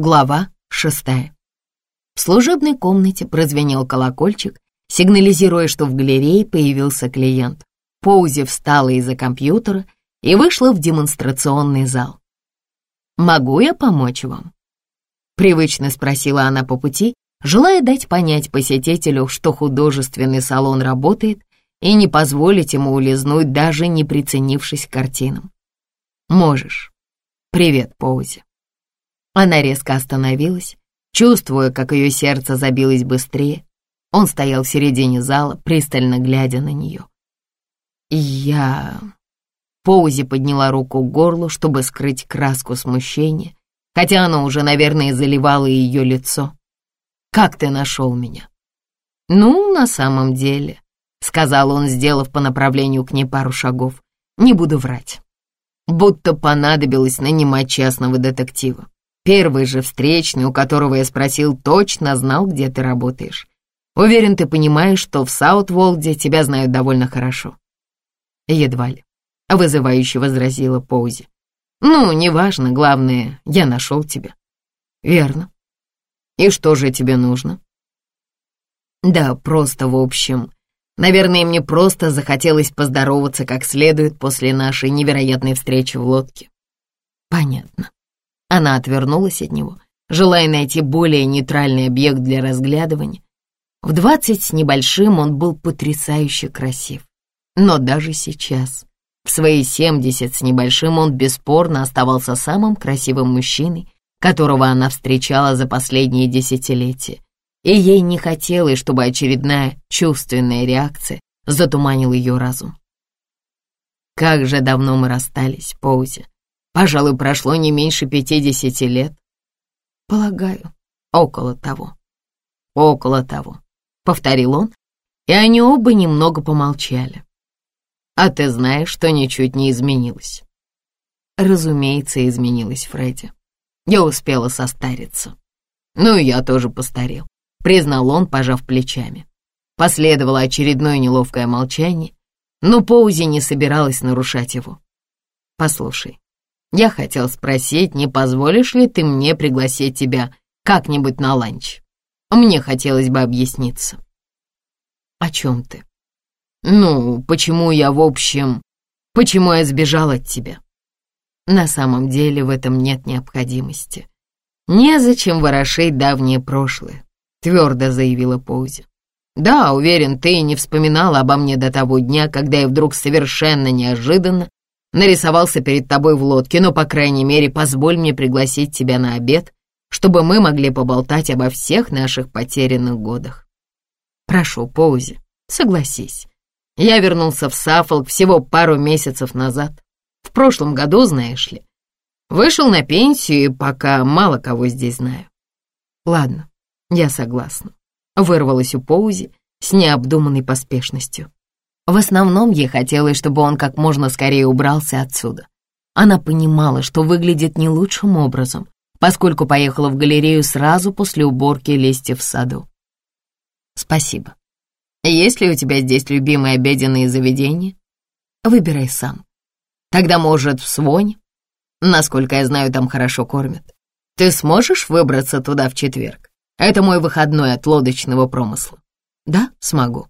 Глава шестая. В служебной комнате прозвенел колокольчик, сигнализируя, что в галерее появился клиент. Поузи встала из-за компьютера и вышла в демонстрационный зал. «Могу я помочь вам?» Привычно спросила она по пути, желая дать понять посетителю, что художественный салон работает, и не позволить ему улизнуть, даже не приценившись к картинам. «Можешь. Привет, Поузи». Она резко остановилась, чувствуя, как ее сердце забилось быстрее. Он стоял в середине зала, пристально глядя на нее. «Я...» Поузи подняла руку к горлу, чтобы скрыть краску смущения, хотя она уже, наверное, заливала ее лицо. «Как ты нашел меня?» «Ну, на самом деле», — сказал он, сделав по направлению к ней пару шагов, — «не буду врать. Будто понадобилось нанимать частного детектива. Первый же встречный, у которого я спросил, точно знал, где ты работаешь. Уверен, ты понимаешь, что в Саутволде тебя знают довольно хорошо. Едва ли. Вызывающе возразила Поузи. Ну, неважно, главное, я нашел тебя. Верно. И что же тебе нужно? Да, просто в общем. Наверное, мне просто захотелось поздороваться как следует после нашей невероятной встречи в лодке. Понятно. Она отвернулась от него, желая найти более нейтральный объект для разглядывания. В двадцать с небольшим он был потрясающе красив. Но даже сейчас, в свои семьдесят с небольшим, он бесспорно оставался самым красивым мужчиной, которого она встречала за последние десятилетия. И ей не хотелось, чтобы очередная чувственная реакция затуманила ее разум. Как же давно мы расстались, Поузи. Пожалуй, прошло не меньше пятидесяти лет. Полагаю, около того. Около того, повторил он, и они оба немного помолчали. А ты знаешь, что ничуть не изменилось. Разумеется, изменилась Фредди. Я успела состариться. Ну и я тоже постарел, признал он, пожав плечами. Последовало очередное неловкое молчание, но Поузи не собиралась нарушать его. «Послушай, я хотел спросить, не позволишь ли ты мне пригласить тебя как-нибудь на ланч? Мне хотелось бы объясниться. О чем ты? Ну, почему я, в общем, почему я сбежал от тебя? На самом деле в этом нет необходимости. Незачем ворошить давнее прошлое, твердо заявила Поузи. Да, уверен, ты не вспоминала обо мне до того дня, когда я вдруг совершенно неожиданно нарисовался перед тобой в лодке, но, по крайней мере, позволь мне пригласить тебя на обед, чтобы мы могли поболтать обо всех наших потерянных годах. Прошу, Поузи, согласись. Я вернулся в Саффолк всего пару месяцев назад. В прошлом году, знаешь ли. Вышел на пенсию и пока мало кого здесь знаю. Ладно, я согласна. Вырвалась у Поузи с необдуманной поспешностью. В основном ей хотелось, чтобы он как можно скорее убрался отсюда. Она понимала, что выглядит не лучшим образом, поскольку поехала в галерею сразу после уборки листьев в саду. «Спасибо. Есть ли у тебя здесь любимые обеденные заведения? Выбирай сам. Тогда, может, в Своне? Насколько я знаю, там хорошо кормят. Ты сможешь выбраться туда в четверг? Это мой выходной от лодочного промысла. Да, смогу.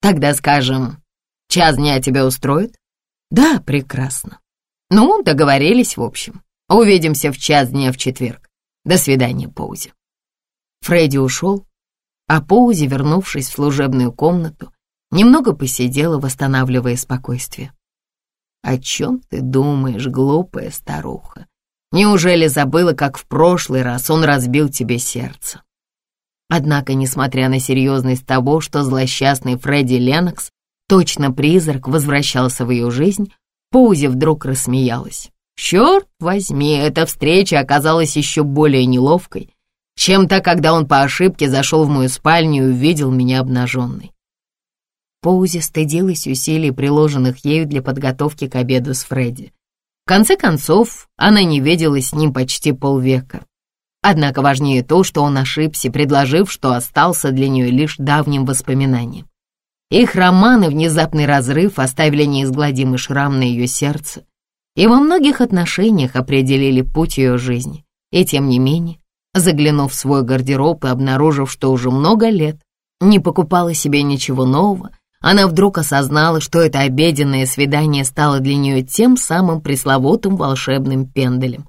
Тогда скажем, час дня тебя устроит? Да, прекрасно. Ну, договорились, в общем. Увидимся в час дня в четверг. До свидания, Поузи. Фредди ушел, а Поузи, вернувшись в служебную комнату, немного посидела, восстанавливая спокойствие. «О чем ты думаешь, глупая старуха? Неужели забыла, как в прошлый раз он разбил тебе сердце?» Однако, несмотря на серьезность того, что злосчастный Фредди Леннокс, точно призрак, возвращался в ее жизнь, Поузи вдруг рассмеялась. Черт возьми, эта встреча оказалась еще более неловкой, чем та, когда он по ошибке зашел в мою спальню и увидел меня обнаженной. Поузи стыдилась усилий, приложенных ею для подготовки к обеду с Фредди. В конце концов, она не виделась с ним почти полвека. Однако важнее то, что он ошибся, предложив, что остался для нее лишь давним воспоминанием. Их роман и внезапный разрыв оставили неизгладимый шрам на ее сердце и во многих отношениях определили путь ее жизни. И тем не менее, заглянув в свой гардероб и обнаружив, что уже много лет не покупала себе ничего нового, она вдруг осознала, что это обеденное свидание стало для нее тем самым пресловутым волшебным пенделем.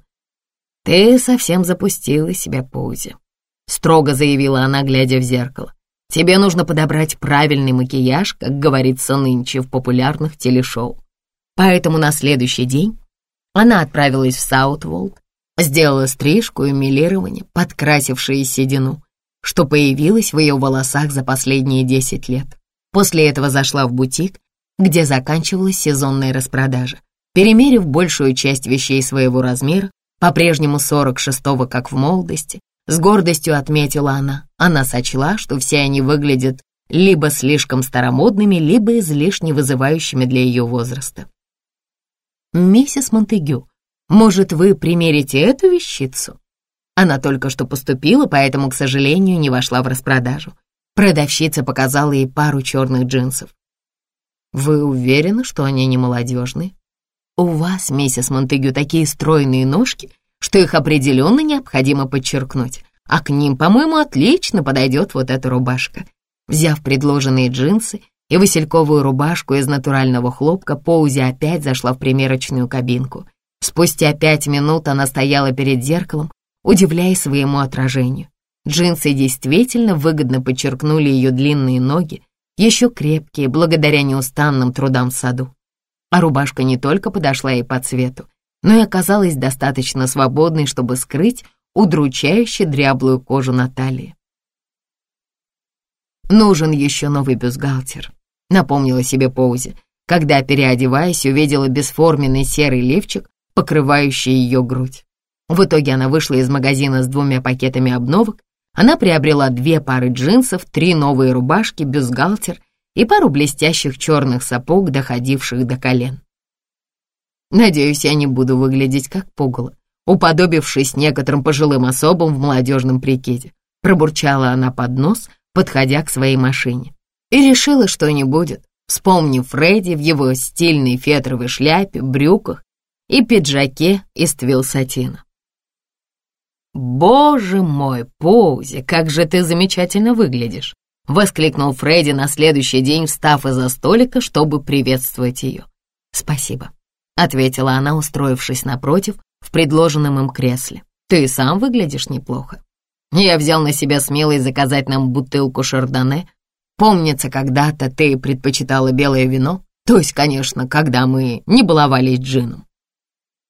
«Ты совсем запустила себя, Пузи», — строго заявила она, глядя в зеркало. «Тебе нужно подобрать правильный макияж, как говорится нынче в популярных телешоу». Поэтому на следующий день она отправилась в Саутволд, сделала стрижку и милирование, подкрасившие седину, что появилось в ее волосах за последние десять лет. После этого зашла в бутик, где заканчивалась сезонная распродажа. Перемерив большую часть вещей своего размера, по-прежнему 46-го, как в молодости, с гордостью отметила она. Она сочла, что все они выглядят либо слишком старомодными, либо излишне вызывающими для ее возраста. «Миссис Монтегю, может, вы примерите эту вещицу?» Она только что поступила, поэтому, к сожалению, не вошла в распродажу. Продавщица показала ей пару черных джинсов. «Вы уверены, что они не молодежные?» «У вас, миссис Монтегю, такие стройные ножки, что их определенно необходимо подчеркнуть, а к ним, по-моему, отлично подойдет вот эта рубашка». Взяв предложенные джинсы и васильковую рубашку из натурального хлопка, Поузи опять зашла в примерочную кабинку. Спустя пять минут она стояла перед зеркалом, удивляясь своему отражению. Джинсы действительно выгодно подчеркнули ее длинные ноги, еще крепкие, благодаря неустанным трудам в саду. А рубашка не только подошла ей по цвету, но и оказалась достаточно свободной, чтобы скрыть удручающе дряблую кожу на талии. «Нужен еще новый бюстгальтер», — напомнила себе Поузи, когда, переодеваясь, увидела бесформенный серый лифчик, покрывающий ее грудь. В итоге она вышла из магазина с двумя пакетами обновок она приобрела две пары джинсов, три новые рубашки, бюстгальтер и пару блестящих черных сапог, доходивших до колен. Надеюсь, я не буду выглядеть как пугало, уподобившись некоторым пожилым особам в молодежном прикиде. Пробурчала она под нос, подходя к своей машине. И решила, что не будет, вспомнив Фредди в его стильной фетровой шляпе, брюках и пиджаке из твилсатина. «Боже мой, Поузи, как же ты замечательно выглядишь!» — воскликнул Фредди на следующий день, встав из-за столика, чтобы приветствовать ее. «Спасибо», — ответила она, устроившись напротив в предложенном им кресле. «Ты сам выглядишь неплохо. Я взял на себя смелость заказать нам бутылку шардоне. Помнится, когда-то ты предпочитала белое вино, то есть, конечно, когда мы не баловались джином».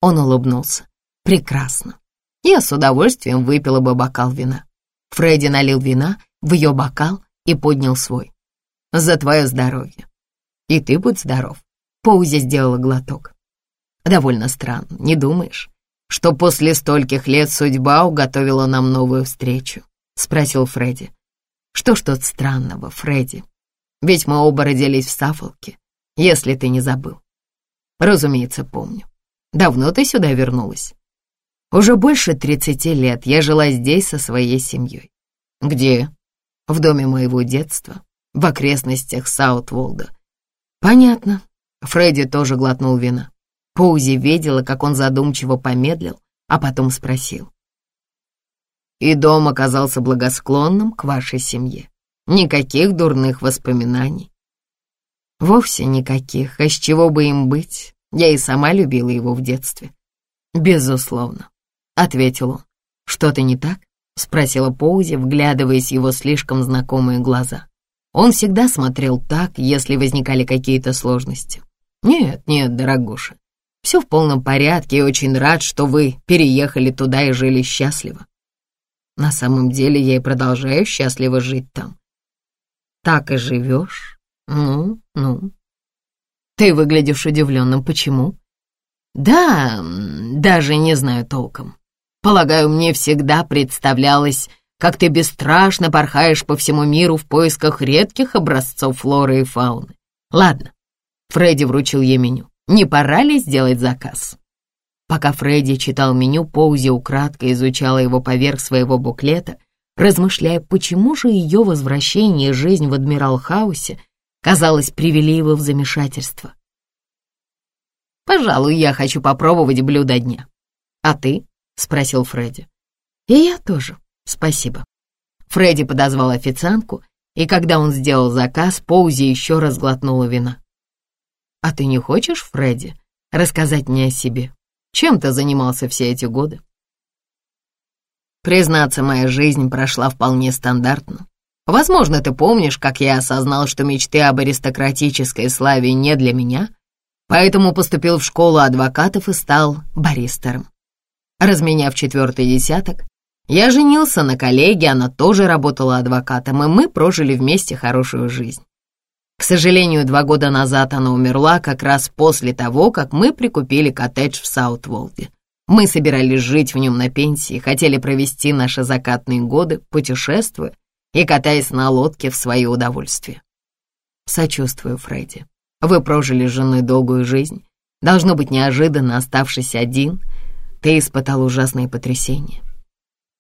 Он улыбнулся. «Прекрасно я с удовольствием выпила бы бокал вина. Фредди налил вина в ее бокал и поднял свой. «За твое здоровье!» «И ты будь здоров!» Поузи сделала глоток. «Довольно странно, не думаешь, что после стольких лет судьба уготовила нам новую встречу?» — спросил Фредди. «Что ж тут странного, Фредди? Ведь мы оба родились в Сафолке, если ты не забыл». «Разумеется, помню. Давно ты сюда вернулась?» Уже больше тридцати лет я жила здесь со своей семьей. Где? В доме моего детства, в окрестностях Саутволда. Понятно. Фредди тоже глотнул вина. Поузи видела, как он задумчиво помедлил, а потом спросил. И дом оказался благосклонным к вашей семье. Никаких дурных воспоминаний. Вовсе никаких, а с чего бы им быть? Я и сама любила его в детстве. Безусловно. — ответил он. «Что-то не так?» — спросила Поузи, вглядываясь в его слишком знакомые глаза. Он всегда смотрел так, если возникали какие-то сложности. «Нет, нет, дорогуша, все в полном порядке и очень рад, что вы переехали туда и жили счастливо. На самом деле я и продолжаю счастливо жить там. Так и живешь? Ну, ну. Ты выглядишь удивленным. Почему? Да, даже не знаю толком. Полагаю, мне всегда представлялось, как ты бесстрашно порхаешь по всему миру в поисках редких образцов флоры и фауны. Ладно, Фредди вручил ей меню. Не пора ли сделать заказ? Пока Фредди читал меню, Поузи украдкой изучала его поверх своего буклета, размышляя, почему же ее возвращение и жизнь в Адмирал-хаусе казалось привели его в замешательство. «Пожалуй, я хочу попробовать блюдо дня. А ты?» — спросил Фредди. «И я тоже», спасибо». Фредди подозвал официантку, и когда он сделал заказ, Поузи еще раз глотнула вина. «А ты не хочешь, Фредди, рассказать мне о себе? Чем ты занимался все эти годы?» Признаться, моя жизнь прошла вполне стандартно. Возможно, ты помнишь, как я осознал, что мечты об аристократической славе не для меня, поэтому поступил в школу адвокатов и стал баристером. Разменяв четвертый десяток, я женился на коллеге, она тоже работала адвокатом, и мы прожили вместе хорошую жизнь. К сожалению, два года назад она умерла как раз после того, как мы прикупили коттедж в Саутволде. Мы собирались жить в нем на пенсии, хотели провести наши закатные годы, путешествуя и катаясь на лодке в свое удовольствие. Сочувствую, Фредди. Вы прожили с женой долгую жизнь. Должно быть неожиданно, оставшись один, ты испытал ужасные потрясения.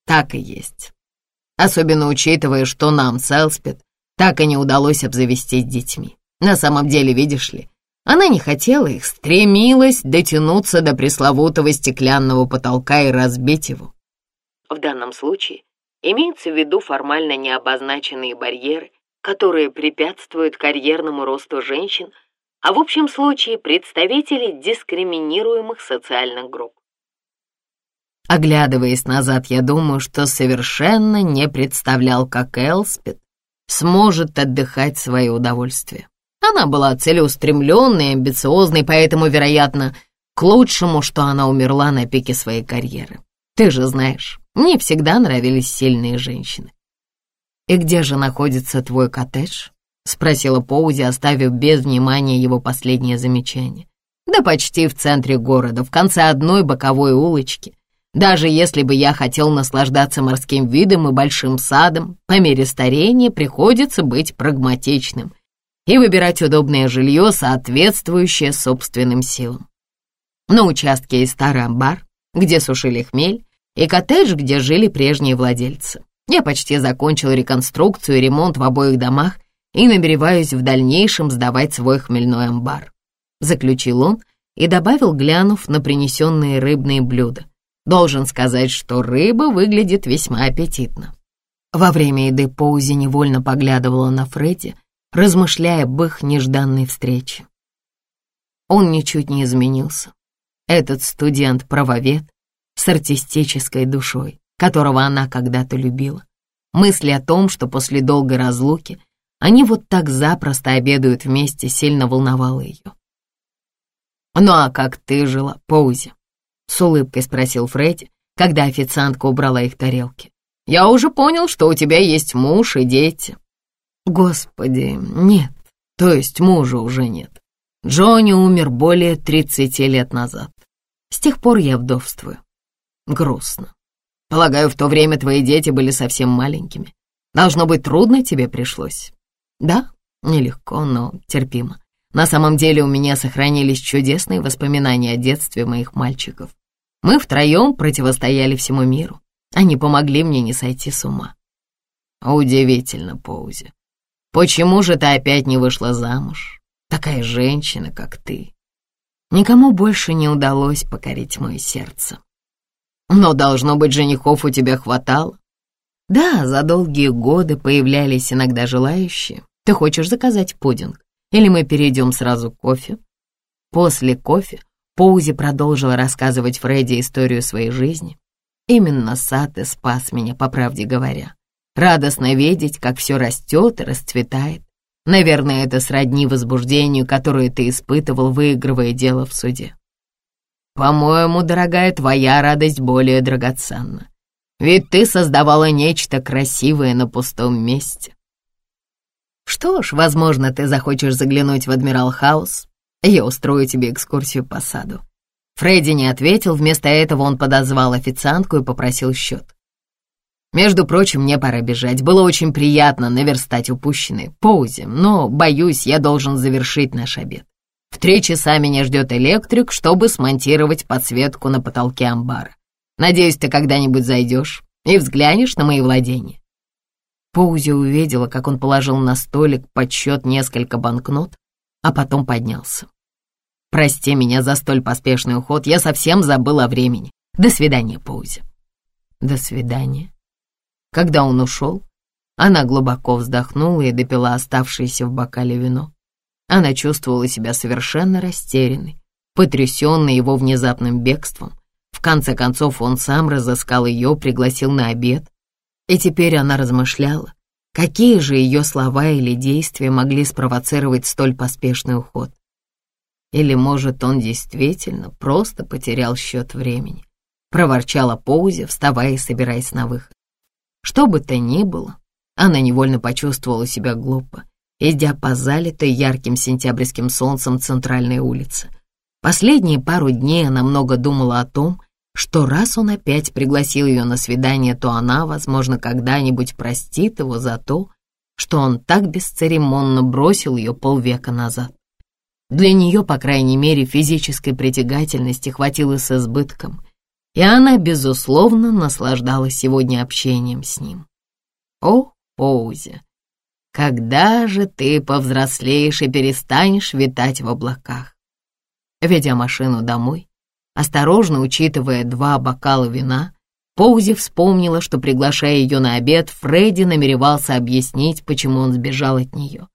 Так и есть. Особенно учитывая, что нам, Селспет, так и не удалось обзавестись детьми. На самом деле, видишь ли, она не хотела их, стремилась дотянуться до пресловутого стеклянного потолка и разбить его. В данном случае имеется в виду формально необозначенные барьеры, которые препятствуют карьерному росту женщин, а в общем случае представителей дискриминируемых социальных групп. Оглядываясь назад, я думаю, что совершенно не представлял, как Элспет сможет отдыхать в свое удовольствие. Она была целеустремленной и амбициозной, поэтому, вероятно, к лучшему, что она умерла на пике своей карьеры. Ты же знаешь, мне всегда нравились сильные женщины. «И где же находится твой коттедж?» — спросила Поузи, оставив без внимания его последнее замечание. «Да почти в центре города, в конце одной боковой улочки, даже если бы я хотел наслаждаться морским видом и большим садом, по мере старения приходится быть прагматичным и выбирать удобное жилье, соответствующее собственным силам. На участке есть старый амбар, где сушили хмель, и коттедж, где жили прежние владельцы. Я почти закончил реконструкцию и ремонт в обоих домах и намереваюсь в дальнейшем сдавать свой хмельной амбар. Заключил он и добавил, глянув на принесенные рыбные блюда. Должен сказать, что рыба выглядит весьма аппетитно. Во время еды Поузи невольно поглядывала на Фредди, размышляя об их нежданной встрече. Он ничуть не изменился. Этот студент-правовед с артистической душой, которого она когда-то любила. Мысли о том, что после долгой разлуки они вот так запросто обедают вместе, сильно волновала ее. «Ну а как ты жила, Поузи?» С улыбкой спросил Фредди, когда официантка убрала их тарелки. «Я уже понял, что у тебя есть муж и дети». «Господи, нет, то есть мужа уже нет. Джонни умер более тридцати лет назад. С тех пор я вдовствую. Грустно. Полагаю, в то время твои дети были совсем маленькими. Должно быть, трудно тебе пришлось. Да, нелегко, но терпимо. На самом деле у меня сохранились чудесные воспоминания о детстве моих мальчиков. Мы втроем противостояли всему миру. Они помогли мне не сойти с ума. Удивительно, Поузи. Почему же ты опять не вышла замуж? Такая женщина, как ты. Никому больше не удалось покорить мое сердце. Но, должно быть, женихов у тебя хватало. Да, за долгие годы появлялись иногда желающие. Ты хочешь заказать пудинг? Или мы перейдем сразу к кофе? После кофе Поузи продолжила рассказывать Фредди историю своей жизни. Именно сад и спас меня, по правде говоря. Радостно видеть, как все растет и расцветает. Наверное, это сродни возбуждению, которое ты испытывал, выигрывая дело в суде. По-моему, дорогая, твоя радость более драгоценна. Ведь ты создавала нечто красивое на пустом месте. Что ж, возможно, ты захочешь заглянуть в Адмирал Хаус я устрою тебе экскурсию по саду». Фредди не ответил, вместо этого он подозвал официантку и попросил счет. «Между прочим, мне пора бежать. Было очень приятно наверстать упущенные паузе, но, боюсь, я должен завершить наш обед. В три часа меня ждет электрик, чтобы смонтировать подсветку на потолке амбара. Надеюсь, ты когда-нибудь зайдешь и взглянешь на мои владения». Паузи увидела, как он положил на столик подсчет несколько банкнот, а потом поднялся. «Прости меня за столь поспешный уход, я совсем забыл о времени. До свидания, Паузи». «До свидания». Когда он ушел, она глубоко вздохнула и допила оставшееся в бокале вино. Она чувствовала себя совершенно растерянной, потрясенной его внезапным бегством. В конце концов он сам разыскал ее, пригласил на обед, и теперь она размышляла, какие же ее слова или действия могли спровоцировать столь поспешный уход. Или, может, он действительно просто потерял счет времени, проворчала Поузи, вставая и собираясь на выход. Что бы то ни было, она невольно почувствовала себя глупо, идя по залитой ярким сентябрьским солнцем центральной улице. Последние пару дней она много думала о том, что раз он опять пригласил ее на свидание, то она, возможно, когда-нибудь простит его за то, что он так бесцеремонно бросил ее полвека назад. Для нее, по крайней мере, физической притягательности хватило с избытком, и она, безусловно, наслаждалась сегодня общением с ним. О, Поузи, когда же ты повзрослеешь и перестанешь витать в облаках? Ведя машину домой, осторожно учитывая два бокала вина, Поузи вспомнила, что, приглашая ее на обед, Фредди намеревался объяснить, почему он сбежал от нее.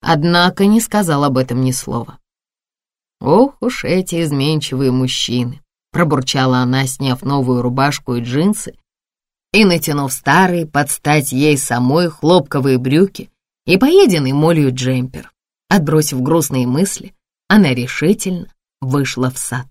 Однако не сказал об этом ни слова. «Ох уж эти изменчивые мужчины!» пробурчала она, сняв новую рубашку и джинсы и натянув старые под стать ей самой хлопковые брюки и поеденный молью джемпер. Отбросив грустные мысли, она решительно вышла в сад.